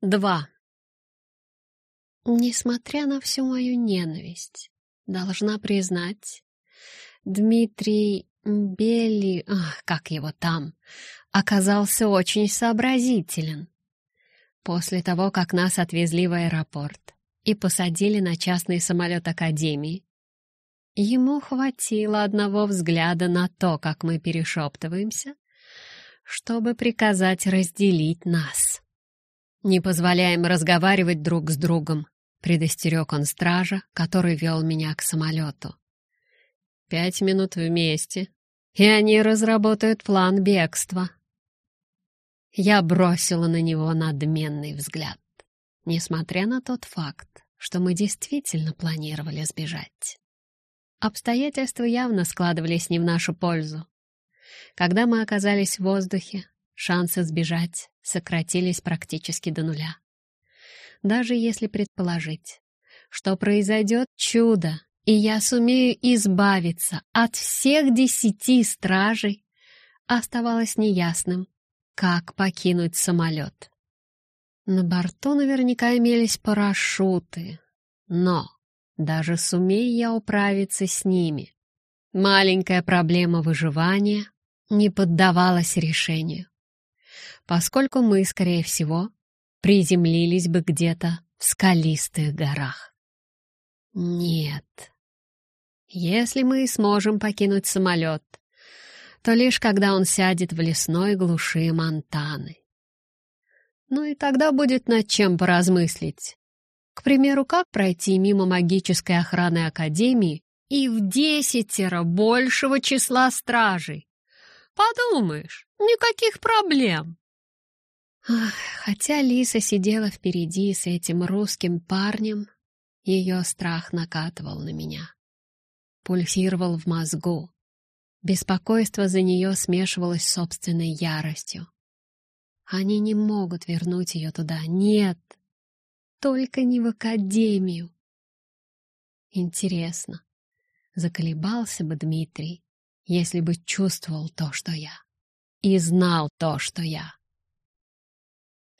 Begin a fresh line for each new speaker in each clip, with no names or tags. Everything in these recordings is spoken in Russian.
Два. Несмотря на всю мою ненависть, должна признать, Дмитрий Бели, ах, как его там, оказался очень сообразителен. После того, как нас отвезли в аэропорт и посадили на частный самолет Академии, ему хватило одного взгляда на то, как мы перешептываемся, чтобы приказать разделить нас. «Не позволяем разговаривать друг с другом», — предостерег он стража, который вел меня к самолету. «Пять минут вместе, и они разработают план бегства». Я бросила на него надменный взгляд, несмотря на тот факт, что мы действительно планировали сбежать. Обстоятельства явно складывались не в нашу пользу. Когда мы оказались в воздухе, шансы сбежать сократились практически до нуля. Даже если предположить, что произойдет чудо, и я сумею избавиться от всех десяти стражей, оставалось неясным, как покинуть самолет. На борту наверняка имелись парашюты, но даже сумея я управиться с ними, маленькая проблема выживания не поддавалась решению поскольку мы, скорее всего, приземлились бы где-то в скалистых горах. Нет. Если мы сможем покинуть самолет, то лишь когда он сядет в лесной глуши Монтаны. Ну и тогда будет над чем поразмыслить. К примеру, как пройти мимо магической охраны Академии и в десятеро большего числа стражей? Подумаешь, никаких проблем. Хотя Лиса сидела впереди с этим русским парнем, ее страх накатывал на меня. Пульсировал в мозгу. Беспокойство за нее смешивалось с собственной яростью. Они не могут вернуть ее туда. Нет, только не в академию. Интересно, заколебался бы Дмитрий, если бы чувствовал то, что я, и знал то, что я.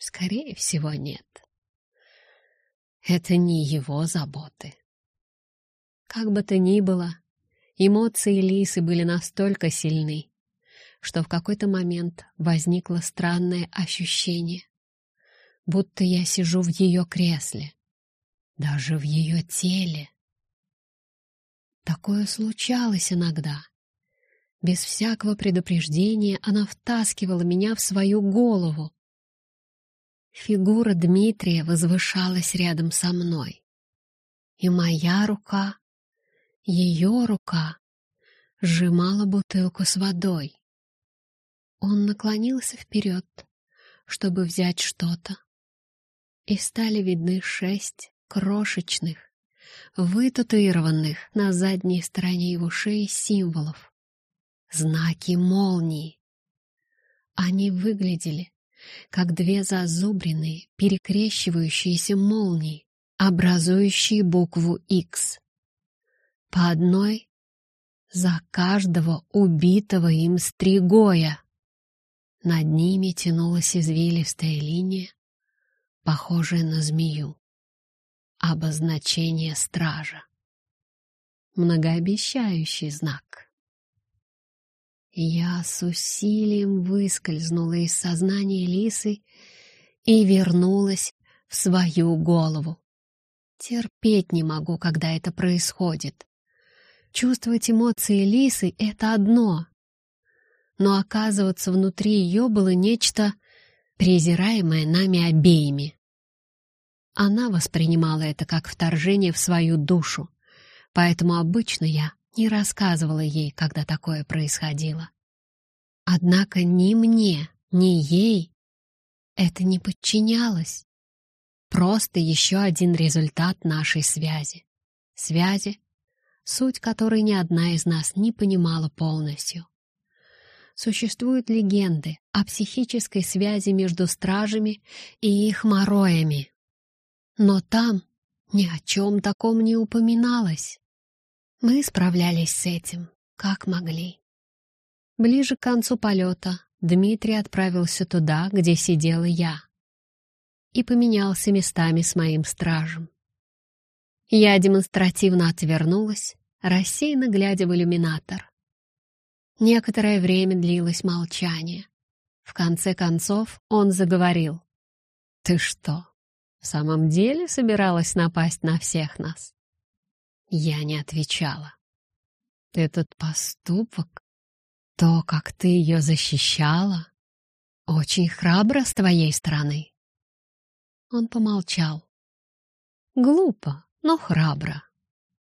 Скорее всего, нет. Это не его заботы. Как бы то ни было, эмоции Лисы были настолько сильны, что в какой-то момент возникло странное ощущение, будто я сижу в ее кресле, даже в ее теле. Такое случалось иногда. Без всякого предупреждения она втаскивала меня в свою голову, Фигура Дмитрия возвышалась рядом со мной. И моя рука, ее рука, сжимала бутылку с водой. Он наклонился вперед, чтобы взять что-то, и стали видны шесть крошечных, вытатуированных на задней стороне его шеи символов. Знаки молнии. Они выглядели как две зазубренные, перекрещивающиеся молнии, образующие букву X. По одной за каждого убитого им стригоя. Над ними тянулась извилистая линия, похожая на змею. Обозначение стража. Многообещающий знак. Я с усилием выскользнула из сознания лисы и вернулась в свою голову. Терпеть не могу, когда это происходит. Чувствовать эмоции лисы — это одно, но оказываться внутри ее было нечто, презираемое нами обеими. Она воспринимала это как вторжение в свою душу, поэтому обычно я не рассказывала ей, когда такое происходило. Однако ни мне, ни ей это не подчинялось. Просто еще один результат нашей связи. Связи, суть которой ни одна из нас не понимала полностью. Существуют легенды о психической связи между стражами и их мороями. Но там ни о чем таком не упоминалось. Мы справлялись с этим, как могли. Ближе к концу полета Дмитрий отправился туда, где сидела я. и поменялся местами с моим стражем. Я демонстративно отвернулась, рассеянно глядя в иллюминатор. Некоторое время длилось молчание. В конце концов он заговорил. «Ты что, в самом деле собиралась напасть на всех нас?» Я не отвечала. «Этот поступок, то, как ты ее защищала, очень храбро с твоей стороны». Он помолчал. «Глупо, но храбро.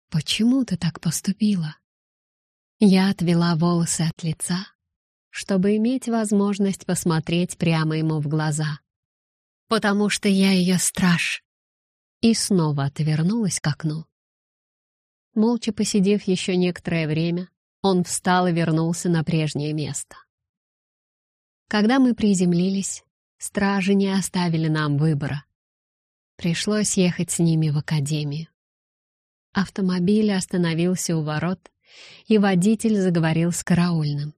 Почему ты так поступила?» Я отвела волосы от лица, чтобы иметь возможность посмотреть прямо ему в глаза. «Потому что я ее страж!» И снова отвернулась к окну. Молча посидев еще некоторое время, он встал и вернулся на прежнее место. Когда мы приземлились, стражи не оставили нам выбора. Пришлось ехать с ними в академию. Автомобиль остановился у ворот, и водитель заговорил с караульным.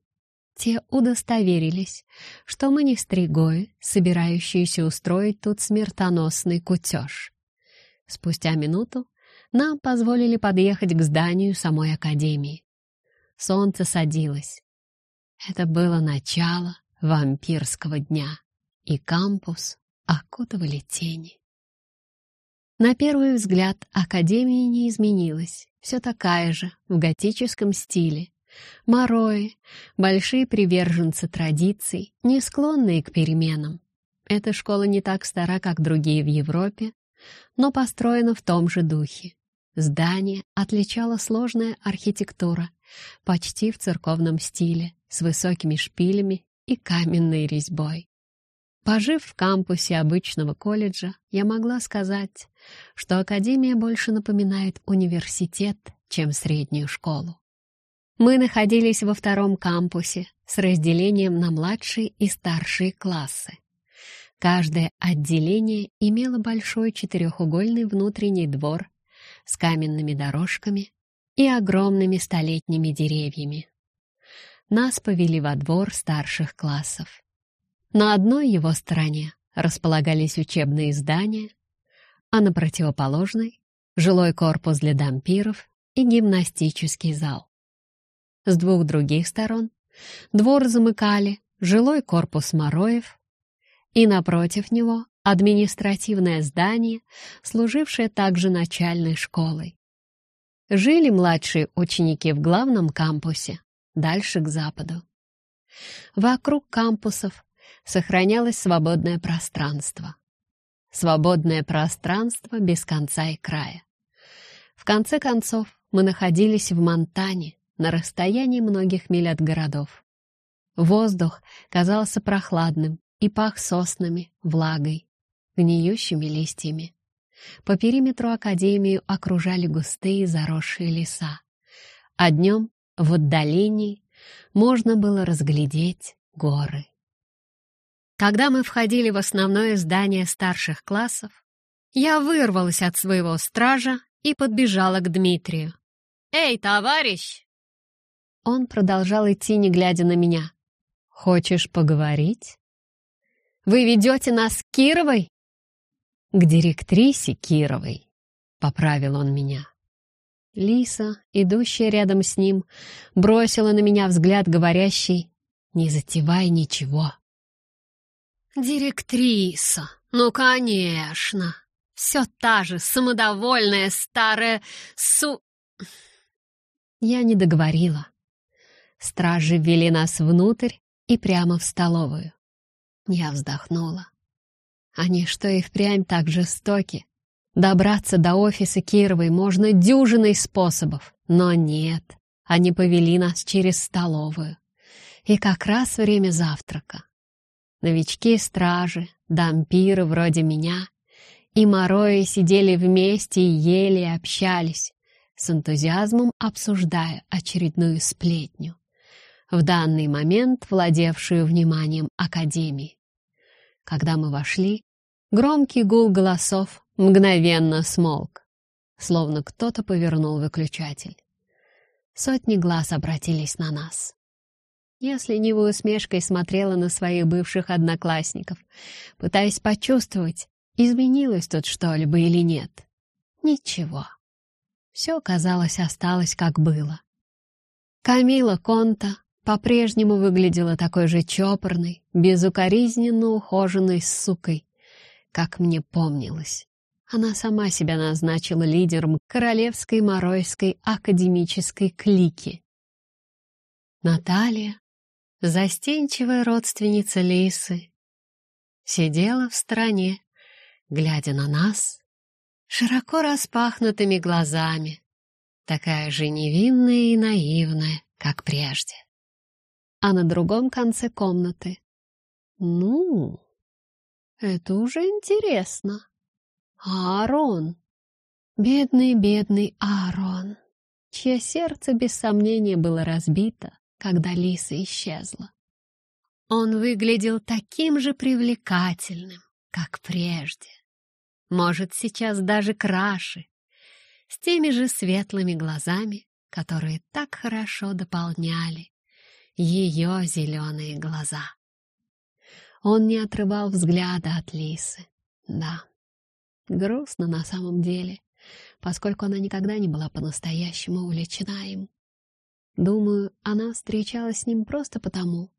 Те удостоверились, что мы не стригои, собирающиеся устроить тут смертоносный кутеж. Спустя минуту нам позволили подъехать к зданию самой академии. Солнце садилось. Это было начало вампирского дня, и кампус окутывали тени. На первый взгляд академия не изменилась, все такая же, в готическом стиле. Морои, большие приверженцы традиций, не склонные к переменам. Эта школа не так стара, как другие в Европе, но построена в том же духе. Здание отличала сложная архитектура, почти в церковном стиле, с высокими шпилями и каменной резьбой. Пожив в кампусе обычного колледжа, я могла сказать, что академия больше напоминает университет, чем среднюю школу. Мы находились во втором кампусе с разделением на младшие и старшие классы. Каждое отделение имело большой четырехугольный внутренний двор с каменными дорожками и огромными столетними деревьями. Нас повели во двор старших классов. На одной его стороне располагались учебные здания, а на противоположной — жилой корпус для дампиров и гимнастический зал. С двух других сторон двор замыкали жилой корпус Мороев и напротив него административное здание, служившее также начальной школой. Жили младшие ученики в главном кампусе, дальше к западу. Вокруг кампусов сохранялось свободное пространство. Свободное пространство без конца и края. В конце концов, мы находились в Монтане, на расстоянии многих миль от городов. Воздух казался прохладным и пах соснами, влагой, гниющими листьями. По периметру Академию окружали густые заросшие леса, а днем в отдалении можно было разглядеть горы. Когда мы входили в основное здание старших классов, я вырвалась от своего стража и подбежала к Дмитрию. «Эй, товарищ!» Он продолжал идти, не глядя на меня. «Хочешь поговорить?» «Вы ведете нас к Кировой?» «К директрисе Кировой», — поправил он меня. Лиса, идущая рядом с ним, бросила на меня взгляд, говорящий «Не затевай ничего». «Директриса! Ну, конечно! Все та же самодовольная старая су...» Я не договорила. Стражи ввели нас внутрь и прямо в столовую. Я вздохнула. Они что и впрямь так жестоки. Добраться до офиса Кировой можно дюжиной способов, но нет, они повели нас через столовую. И как раз время завтрака. Новички-стражи, дампиры вроде меня и Морои сидели вместе и ели и общались, с энтузиазмом обсуждая очередную сплетню, в данный момент владевшую вниманием Академии. Когда мы вошли, громкий гул голосов мгновенно смолк, словно кто-то повернул выключатель. Сотни глаз обратились на нас. Я с ленивой усмешкой смотрела на своих бывших одноклассников, пытаясь почувствовать, Изменилось тут что-либо или нет? Ничего. Все, казалось, осталось как было. Камила Конта по-прежнему выглядела такой же чопорной, безукоризненно ухоженной сукой, как мне помнилось. Она сама себя назначила лидером Королевской Моройской академической клики. Наталья, застенчивая родственница Лисы, сидела в стороне, глядя на нас широко распахнутыми глазами, такая же невинная и наивная, как прежде. А на другом конце комнаты. Ну, это уже интересно. Аарон. Бедный, бедный Аарон, чье сердце без сомнения было разбито, когда Лиса исчезла. Он выглядел таким же привлекательным, как прежде. Может, сейчас даже краше, с теми же светлыми глазами, которые так хорошо дополняли ее зеленые глаза. Он не отрывал взгляда от Лисы. Да, грустно на самом деле, поскольку она никогда не была по-настоящему увлечена им. Думаю, она встречалась с ним просто потому,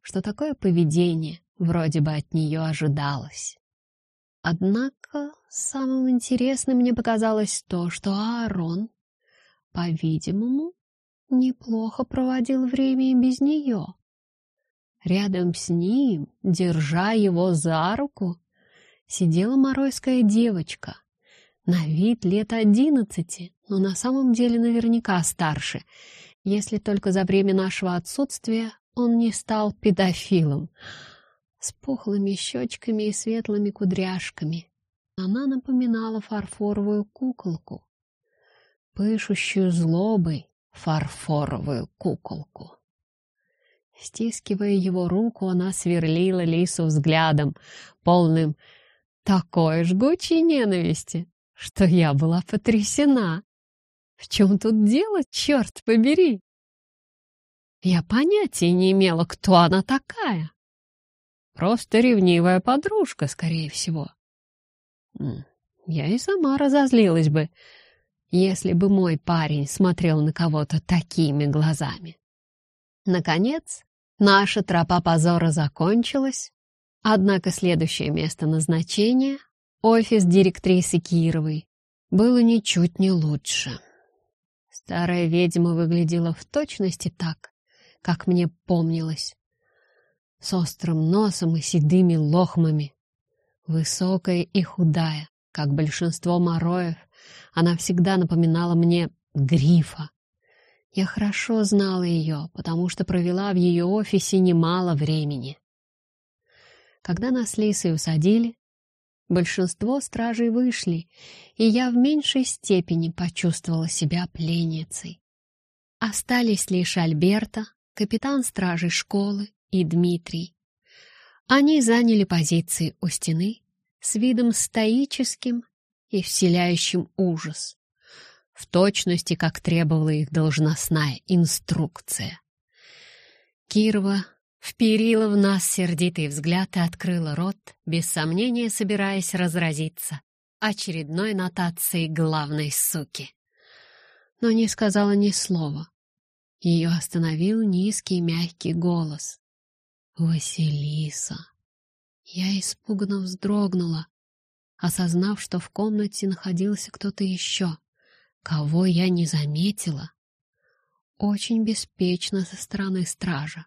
что такое поведение вроде бы от нее ожидалось. Однако самым интересным мне показалось то, что Аарон, по-видимому, неплохо проводил время и без нее. Рядом с ним, держа его за руку, сидела моройская девочка, на вид лет одиннадцати, но на самом деле наверняка старше, если только за время нашего отсутствия он не стал педофилом — с пухлыми щечками и светлыми кудряшками. Она напоминала фарфоровую куколку, пышущую злобой фарфоровую куколку. Стискивая его руку, она сверлила Лису взглядом, полным такой жгучей ненависти, что я была потрясена. В чем тут дело, черт побери? Я понятия не имела, кто она такая. Просто ревнивая подружка, скорее всего. Я и сама разозлилась бы, если бы мой парень смотрел на кого-то такими глазами. Наконец, наша тропа позора закончилась, однако следующее место назначения, офис директрисы Кировой, было ничуть не лучше. Старая ведьма выглядела в точности так, как мне помнилось с острым носом и седыми лохмами. Высокая и худая, как большинство мороев, она всегда напоминала мне грифа. Я хорошо знала ее, потому что провела в ее офисе немало времени. Когда нас с Лисой усадили, большинство стражей вышли, и я в меньшей степени почувствовала себя пленницей. Остались лишь Альберта, капитан стражей школы, и Дмитрий. Они заняли позиции у стены с видом стоическим и вселяющим ужас, в точности, как требовала их должностная инструкция. Кирова вперила в нас сердитый взгляд и открыла рот, без сомнения собираясь разразиться очередной нотацией главной суки. Но не сказала ни слова. Ее остановил низкий мягкий голос. «Василиса!» Я испуганно вздрогнула, осознав, что в комнате находился кто-то еще, кого я не заметила. Очень беспечно со стороны стража,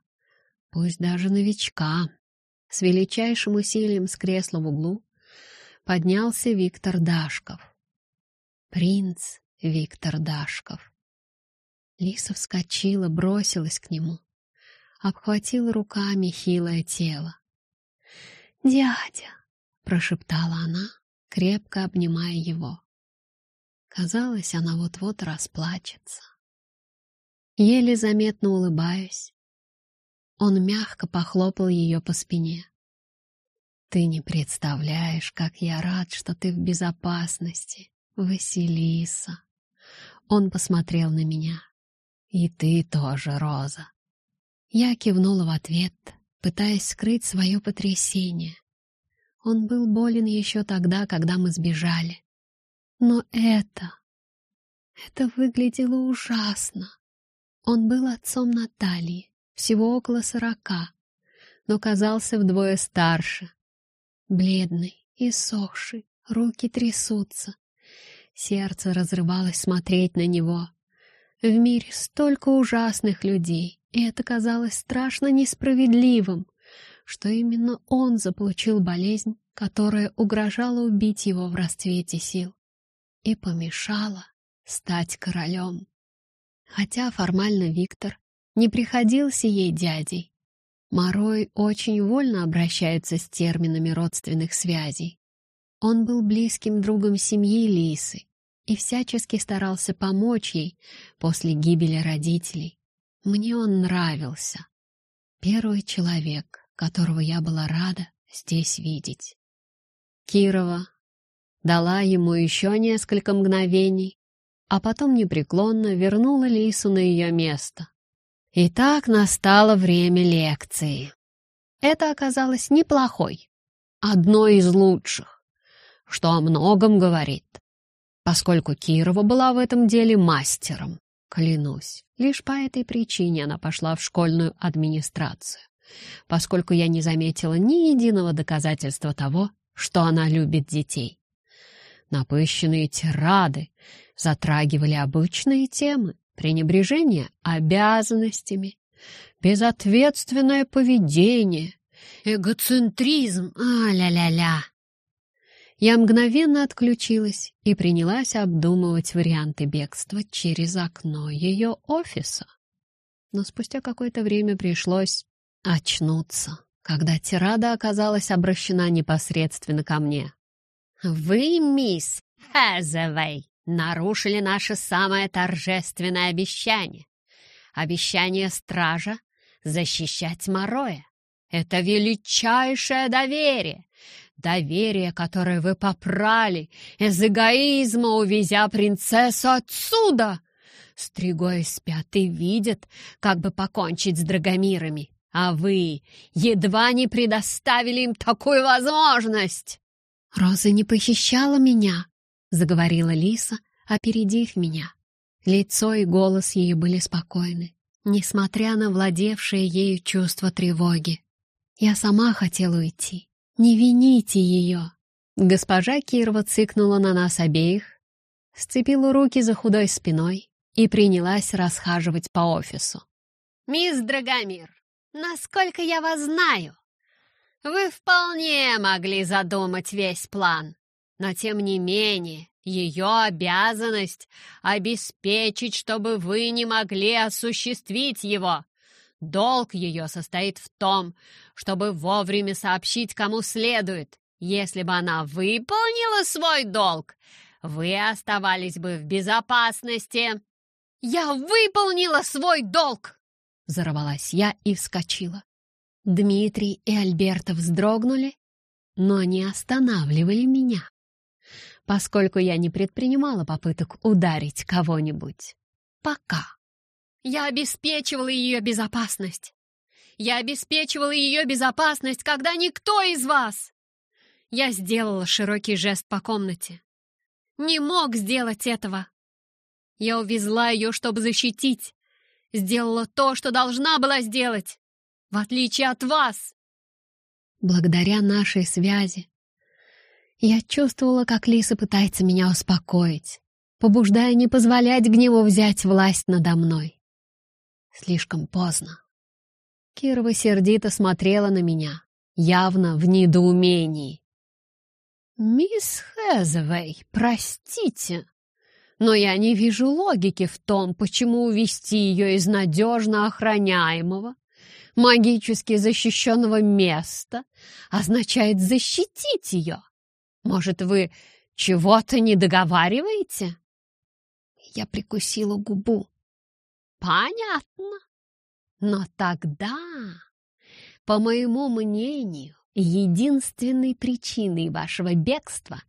пусть даже новичка. С величайшим усилием с кресла в углу поднялся Виктор Дашков. Принц Виктор Дашков. Лиса вскочила, бросилась к нему обхватил руками хилое тело. «Дядя!» — прошептала она, крепко обнимая его. Казалось, она вот-вот расплачется. Еле заметно улыбаюсь. Он мягко похлопал ее по спине. «Ты не представляешь, как я рад, что ты в безопасности, Василиса!» Он посмотрел на меня. «И ты тоже, Роза!» Я кивнула в ответ, пытаясь скрыть свое потрясение. Он был болен еще тогда, когда мы сбежали. Но это... Это выглядело ужасно. Он был отцом Натальи, всего около сорока, но казался вдвое старше. Бледный, иссохший, руки трясутся. Сердце разрывалось смотреть на него. В мире столько ужасных людей, и это казалось страшно несправедливым, что именно он заполучил болезнь, которая угрожала убить его в расцвете сил и помешала стать королем. Хотя формально Виктор не приходился ей дядей, Морой очень вольно обращается с терминами родственных связей. Он был близким другом семьи Лисы и всячески старался помочь ей после гибели родителей. Мне он нравился. Первый человек, которого я была рада здесь видеть. Кирова дала ему еще несколько мгновений, а потом непреклонно вернула Лису на ее место. И так настало время лекции. Это оказалось неплохой, одной из лучших, что о многом говорит, поскольку Кирова была в этом деле мастером. Клянусь, лишь по этой причине она пошла в школьную администрацию, поскольку я не заметила ни единого доказательства того, что она любит детей. Напыщенные тирады затрагивали обычные темы, пренебрежение обязанностями, безответственное поведение, эгоцентризм, а-ля-ля-ля. Я мгновенно отключилась и принялась обдумывать варианты бегства через окно ее офиса. Но спустя какое-то время пришлось очнуться, когда тирада оказалась обращена непосредственно ко мне. «Вы, мисс Хэзэвэй, нарушили наше самое торжественное обещание. Обещание стража защищать Мороя. Это величайшее доверие. Доверие, которое вы попрали из эгоизма, увезя принцессу отсюда. Стригои спят и видят, как бы покончить с драгомирами. А вы едва не предоставили им такую возможность. Роза не похищала меня, заговорила Лиса, опередив меня. Лицо и голос ее были спокойны, несмотря на владевшее ею чувство тревоги. Я сама хотела уйти. Не вините ее. Госпожа Кирова цыкнула на нас обеих, сцепила руки за худой спиной и принялась расхаживать по офису. «Мисс Драгомир, насколько я вас знаю, вы вполне могли задумать весь план. Но тем не менее, ее обязанность — обеспечить, чтобы вы не могли осуществить его. Долг ее состоит в том, чтобы вовремя сообщить, кому следует. Если бы она выполнила свой долг, вы оставались бы в безопасности. «Я выполнила свой долг!» Взорвалась я и вскочила. Дмитрий и Альберта вздрогнули, но не останавливали меня поскольку я не предпринимала попыток ударить кого-нибудь. Пока. Я обеспечивала ее безопасность. Я обеспечивала ее безопасность, когда никто из вас... Я сделала широкий жест по комнате. Не мог сделать этого. Я увезла ее, чтобы защитить. Сделала то, что должна была сделать, в отличие от вас. Благодаря нашей связи я чувствовала, как Лиса пытается меня успокоить, побуждая не позволять гневу взять власть надо мной. Слишком поздно. Кирова сердито смотрела на меня, явно в недоумении. «Мисс Хэзовей, простите, но я не вижу логики в том, почему увести ее из надежно охраняемого, магически защищенного места означает защитить ее. Может, вы чего-то не договариваете? Я прикусила губу. Понятно. Но тогда, по моему мнению, единственной причиной вашего бегства,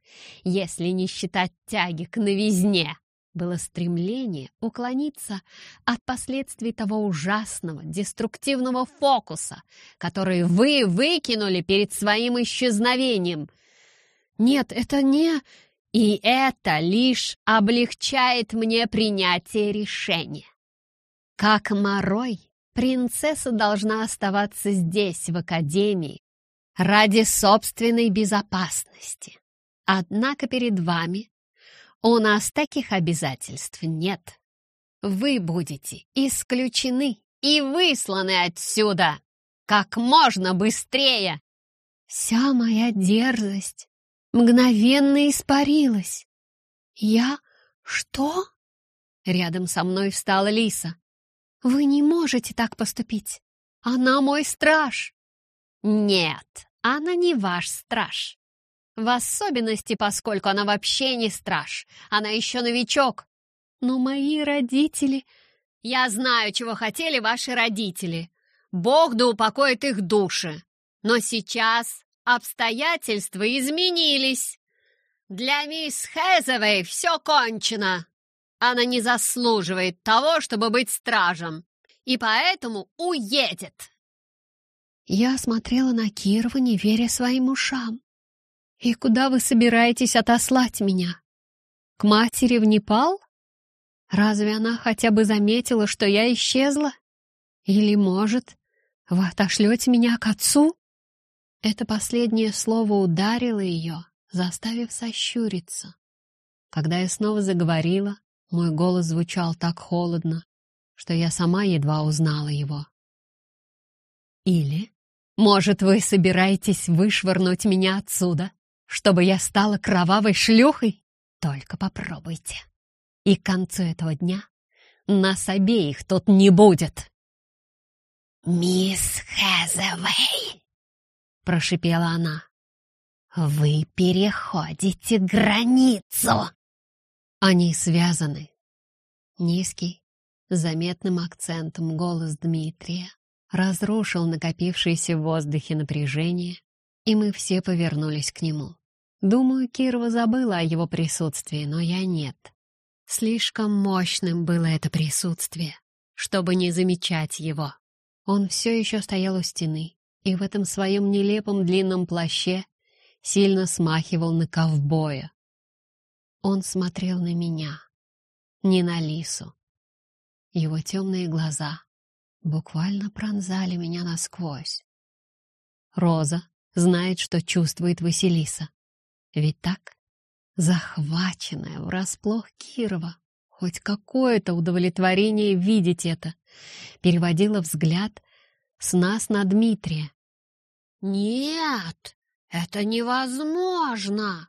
если не считать тяги к новизне, было стремление уклониться от последствий того ужасного, деструктивного фокуса, который вы выкинули перед своим исчезновением. Нет, это не... И это лишь облегчает мне принятие решения. Как Морой, принцесса должна оставаться здесь, в Академии, ради собственной безопасности. Однако перед вами у нас таких обязательств нет. Вы будете исключены и высланы отсюда как можно быстрее. Вся моя дерзость мгновенно испарилась. Я... что? Рядом со мной встала Лиса. Вы не можете так поступить. Она мой страж. Нет, она не ваш страж. В особенности, поскольку она вообще не страж. Она еще новичок. Но мои родители... Я знаю, чего хотели ваши родители. Бог да упокоит их души. Но сейчас обстоятельства изменились. Для мисс Хэзовой все кончено. Она не заслуживает того, чтобы быть стражем, и поэтому уедет. Я смотрела на Кирова, не веря своим ушам. «И куда вы собираетесь отослать меня? К матери в Непал? Разве она хотя бы заметила, что я исчезла? Или, может, вы отошлете меня к отцу?» Это последнее слово ударило ее, заставив сощуриться. Когда я снова заговорила, мой голос звучал так холодно, что я сама едва узнала его. «Или, может, вы собираетесь вышвырнуть меня отсюда, чтобы я стала кровавой шлюхой? Только попробуйте. И к концу этого дня нас обеих тут не будет. «Мисс Хэзэвэй!» — прошипела она. «Вы переходите границу!» Они связаны. Низкий, заметным акцентом голос Дмитрия разрушил накопившееся в воздухе напряжение, и мы все повернулись к нему. Думаю, Кирова забыла о его присутствии, но я нет. Слишком мощным было это присутствие, чтобы не замечать его. Он все еще стоял у стены, и в этом своем нелепом длинном плаще сильно смахивал на ковбоя. Он смотрел на меня, не на лису. Его темные глаза буквально пронзали меня насквозь. Роза знает, что чувствует Василиса. Ведь так? Захваченная врасплох Кирова, хоть какое-то удовлетворение видеть это, переводила взгляд с нас на Дмитрия. «Нет, это невозможно!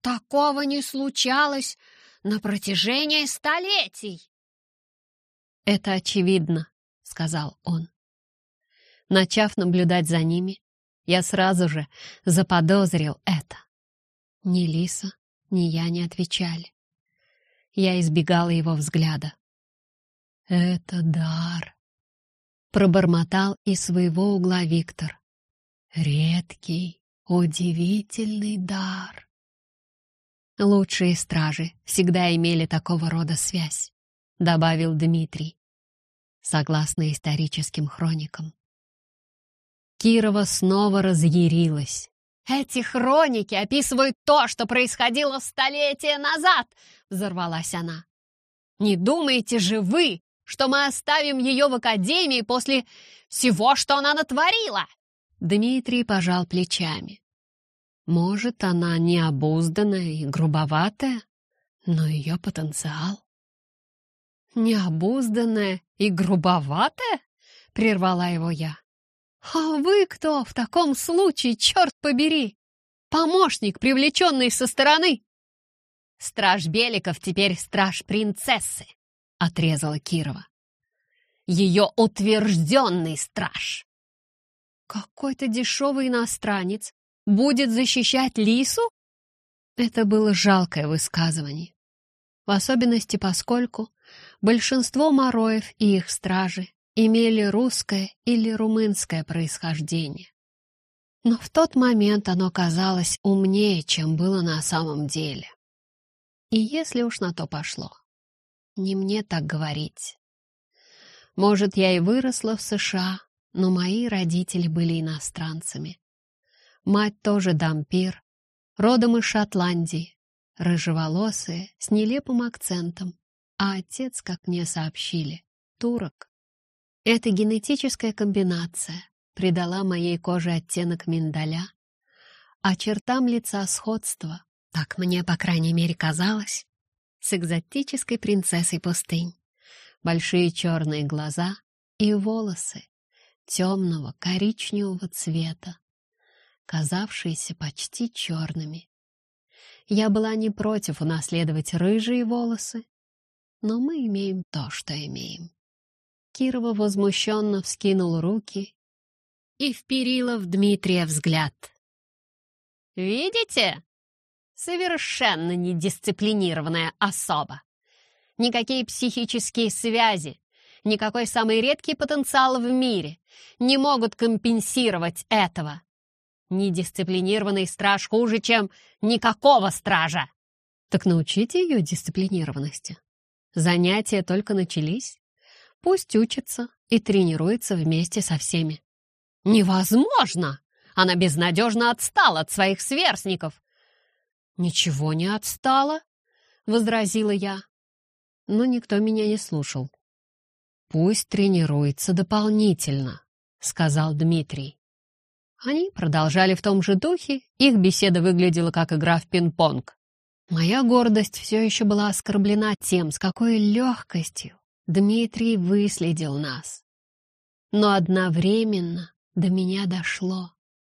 Такого не случалось на протяжении столетий!» «Это очевидно», — сказал он. Начав наблюдать за ними, я сразу же заподозрил это. Ни Лиса, ни я не отвечали. Я избегала его взгляда. «Это дар», — пробормотал из своего угла Виктор. «Редкий, удивительный дар». «Лучшие стражи всегда имели такого рода связь», — добавил Дмитрий, согласно историческим хроникам. Кирова снова разъярилась. «Эти хроники описывают то, что происходило столетия назад!» — взорвалась она. «Не думаете же вы, что мы оставим ее в академии после всего, что она натворила?» Дмитрий пожал плечами. «Может, она необузданная и грубоватая, но ее потенциал...» «Необузданная и грубоватая?» — прервала его я. «А вы кто в таком случае, черт побери? Помощник, привлеченный со стороны?» «Страж Беликов теперь страж принцессы», — отрезала Кирова. «Ее утвержденный страж». «Какой-то дешевый иностранец будет защищать Лису?» Это было жалкое высказывание. В особенности поскольку большинство мороев и их стражи имели русское или румынское происхождение. Но в тот момент оно казалось умнее, чем было на самом деле. И если уж на то пошло, не мне так говорить. Может, я и выросла в США, но мои родители были иностранцами. Мать тоже дампир, родом из Шотландии, рыжеволосая, с нелепым акцентом, а отец, как мне сообщили, турок. Эта генетическая комбинация придала моей коже оттенок миндаля, а чертам лица сходство, так мне, по крайней мере, казалось, с экзотической принцессой пустынь. Большие черные глаза и волосы темного коричневого цвета, казавшиеся почти черными. Я была не против унаследовать рыжие волосы, но мы имеем то, что имеем. Кирова возмущенно вскинул руки и вперила в Дмитрия взгляд. «Видите? Совершенно недисциплинированная особа. Никакие психические связи, никакой самый редкий потенциал в мире не могут компенсировать этого. Недисциплинированный страж хуже, чем никакого стража. Так научите ее дисциплинированности. Занятия только начались. Пусть учится и тренируется вместе со всеми. Невозможно! Она безнадежно отстала от своих сверстников. Ничего не отстала, возразила я. Но никто меня не слушал. Пусть тренируется дополнительно, сказал Дмитрий. Они продолжали в том же духе, их беседа выглядела как игра в пинг-понг. Моя гордость все еще была оскорблена тем, с какой легкостью Дмитрий выследил нас. Но одновременно до меня дошло,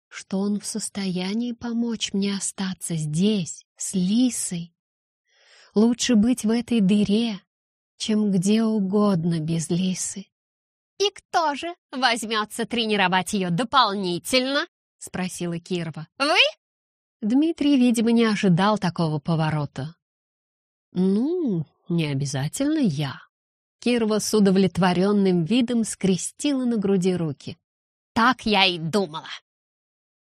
что он в состоянии помочь мне остаться здесь, с Лисой. Лучше быть в этой дыре, чем где угодно без Лисы. «И кто же возьмется тренировать ее дополнительно?» — спросила Кирова. «Вы?» Дмитрий, видимо, не ожидал такого поворота. «Ну, не обязательно я». Кирова с удовлетворенным видом скрестила на груди руки. «Так я и думала!»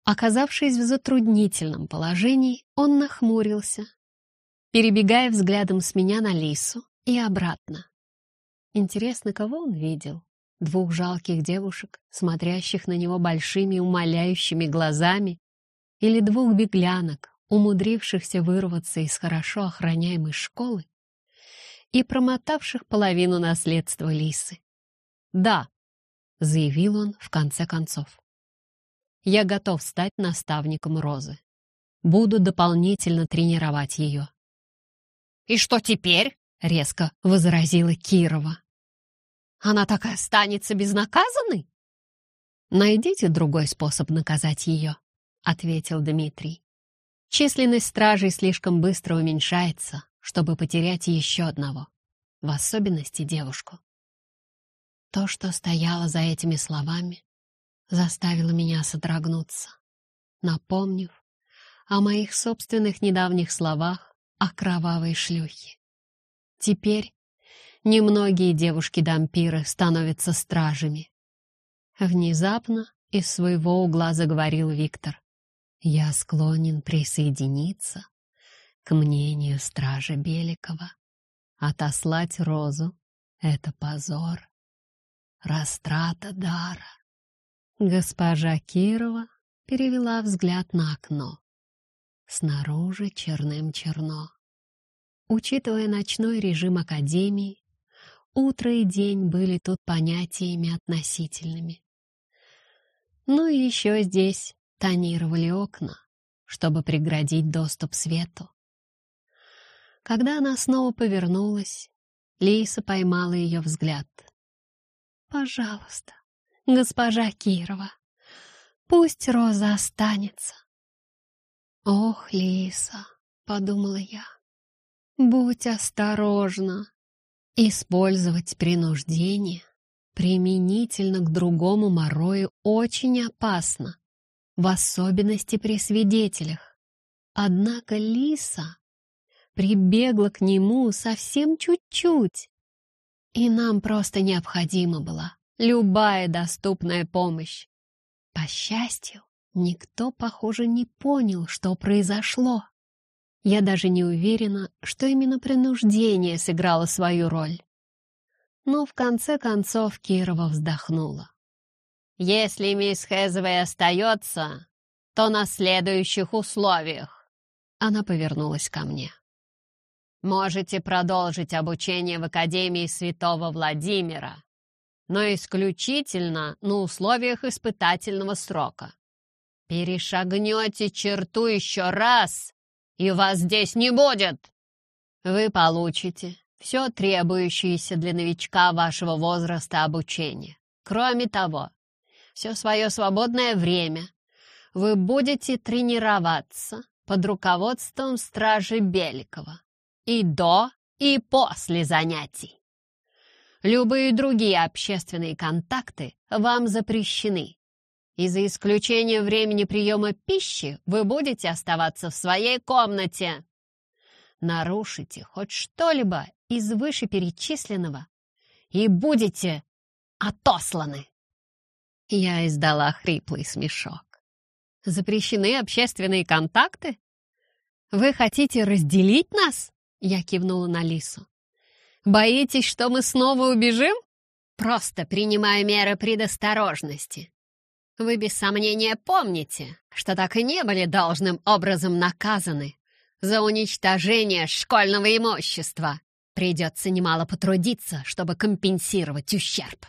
Оказавшись в затруднительном положении, он нахмурился, перебегая взглядом с меня на Лису и обратно. Интересно, кого он видел? двух жалких девушек, смотрящих на него большими умоляющими глазами, или двух беглянок, умудрившихся вырваться из хорошо охраняемой школы и промотавших половину наследства Лисы. «Да», — заявил он в конце концов, — «я готов стать наставником Розы. Буду дополнительно тренировать ее». «И что теперь?» — резко возразила Кирова. Она так и останется безнаказанной? «Найдите другой способ наказать ее», — ответил Дмитрий. «Численность стражей слишком быстро уменьшается, чтобы потерять еще одного, в особенности девушку». То, что стояло за этими словами, заставило меня содрогнуться, напомнив о моих собственных недавних словах о кровавой шлюхе. Теперь немногие девушки-дампиры становятся стражами. Внезапно из своего угла заговорил Виктор. Я склонен присоединиться к мнению стража Беликова. Отослать розу — это позор. Растрата дара. Госпожа Кирова перевела взгляд на окно. Снаружи черным черно. Учитывая ночной режим Академии, Утро и день были тут понятиями относительными. Ну и еще здесь тонировали окна, чтобы преградить доступ свету. Когда она снова повернулась, Лиса поймала ее взгляд. «Пожалуйста, госпожа Кирова, пусть Роза останется». «Ох, Лиса», — подумала я, — «будь осторожна, Использовать принуждение применительно к другому Морою очень опасно, в особенности при свидетелях. Однако Лиса прибегла к нему совсем чуть-чуть, и нам просто необходима была любая доступная помощь. По счастью, никто, похоже, не понял, что произошло. Я даже не уверена, что именно принуждение сыграло свою роль. Но в конце концов Кирова вздохнула. «Если мисс Хэзвей остается, то на следующих условиях». Она повернулась ко мне. «Можете продолжить обучение в Академии Святого Владимира, но исключительно на условиях испытательного срока. Перешагнете черту еще раз, и вас здесь не будет. Вы получите все требующееся для новичка вашего возраста обучение. Кроме того, все свое свободное время вы будете тренироваться под руководством стражи Беликова и до, и после занятий. Любые другие общественные контакты вам запрещены, и за исключением времени приема пищи вы будете оставаться в своей комнате. Нарушите хоть что-либо из вышеперечисленного и будете отосланы. Я издала хриплый смешок. Запрещены общественные контакты? Вы хотите разделить нас? Я кивнула на Лису. Боитесь, что мы снова убежим? Просто принимаю меры предосторожности. Вы без сомнения помните, что так и не были должным образом наказаны за уничтожение школьного имущества. Придется немало потрудиться, чтобы компенсировать ущерб.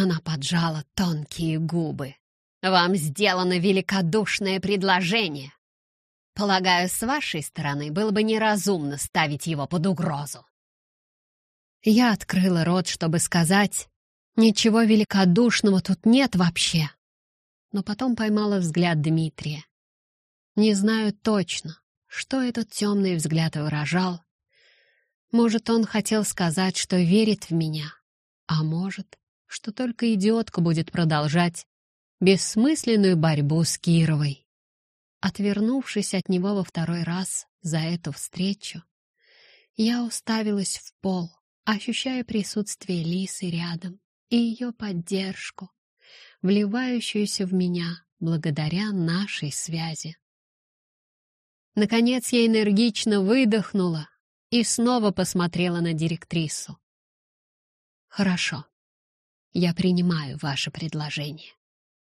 Она поджала тонкие губы. Вам сделано великодушное предложение. Полагаю, с вашей стороны было бы неразумно ставить его под угрозу. Я открыла рот, чтобы сказать, ничего великодушного тут нет вообще но потом поймала взгляд Дмитрия. Не знаю точно, что этот темный взгляд выражал. Может, он хотел сказать, что верит в меня, а может, что только идиотка будет продолжать бессмысленную борьбу с Кировой. Отвернувшись от него во второй раз за эту встречу, я уставилась в пол, ощущая присутствие Лисы рядом и ее поддержку, вливающуюся в меня благодаря нашей связи. Наконец я энергично выдохнула и снова посмотрела на директрису. «Хорошо, я принимаю ваше предложение».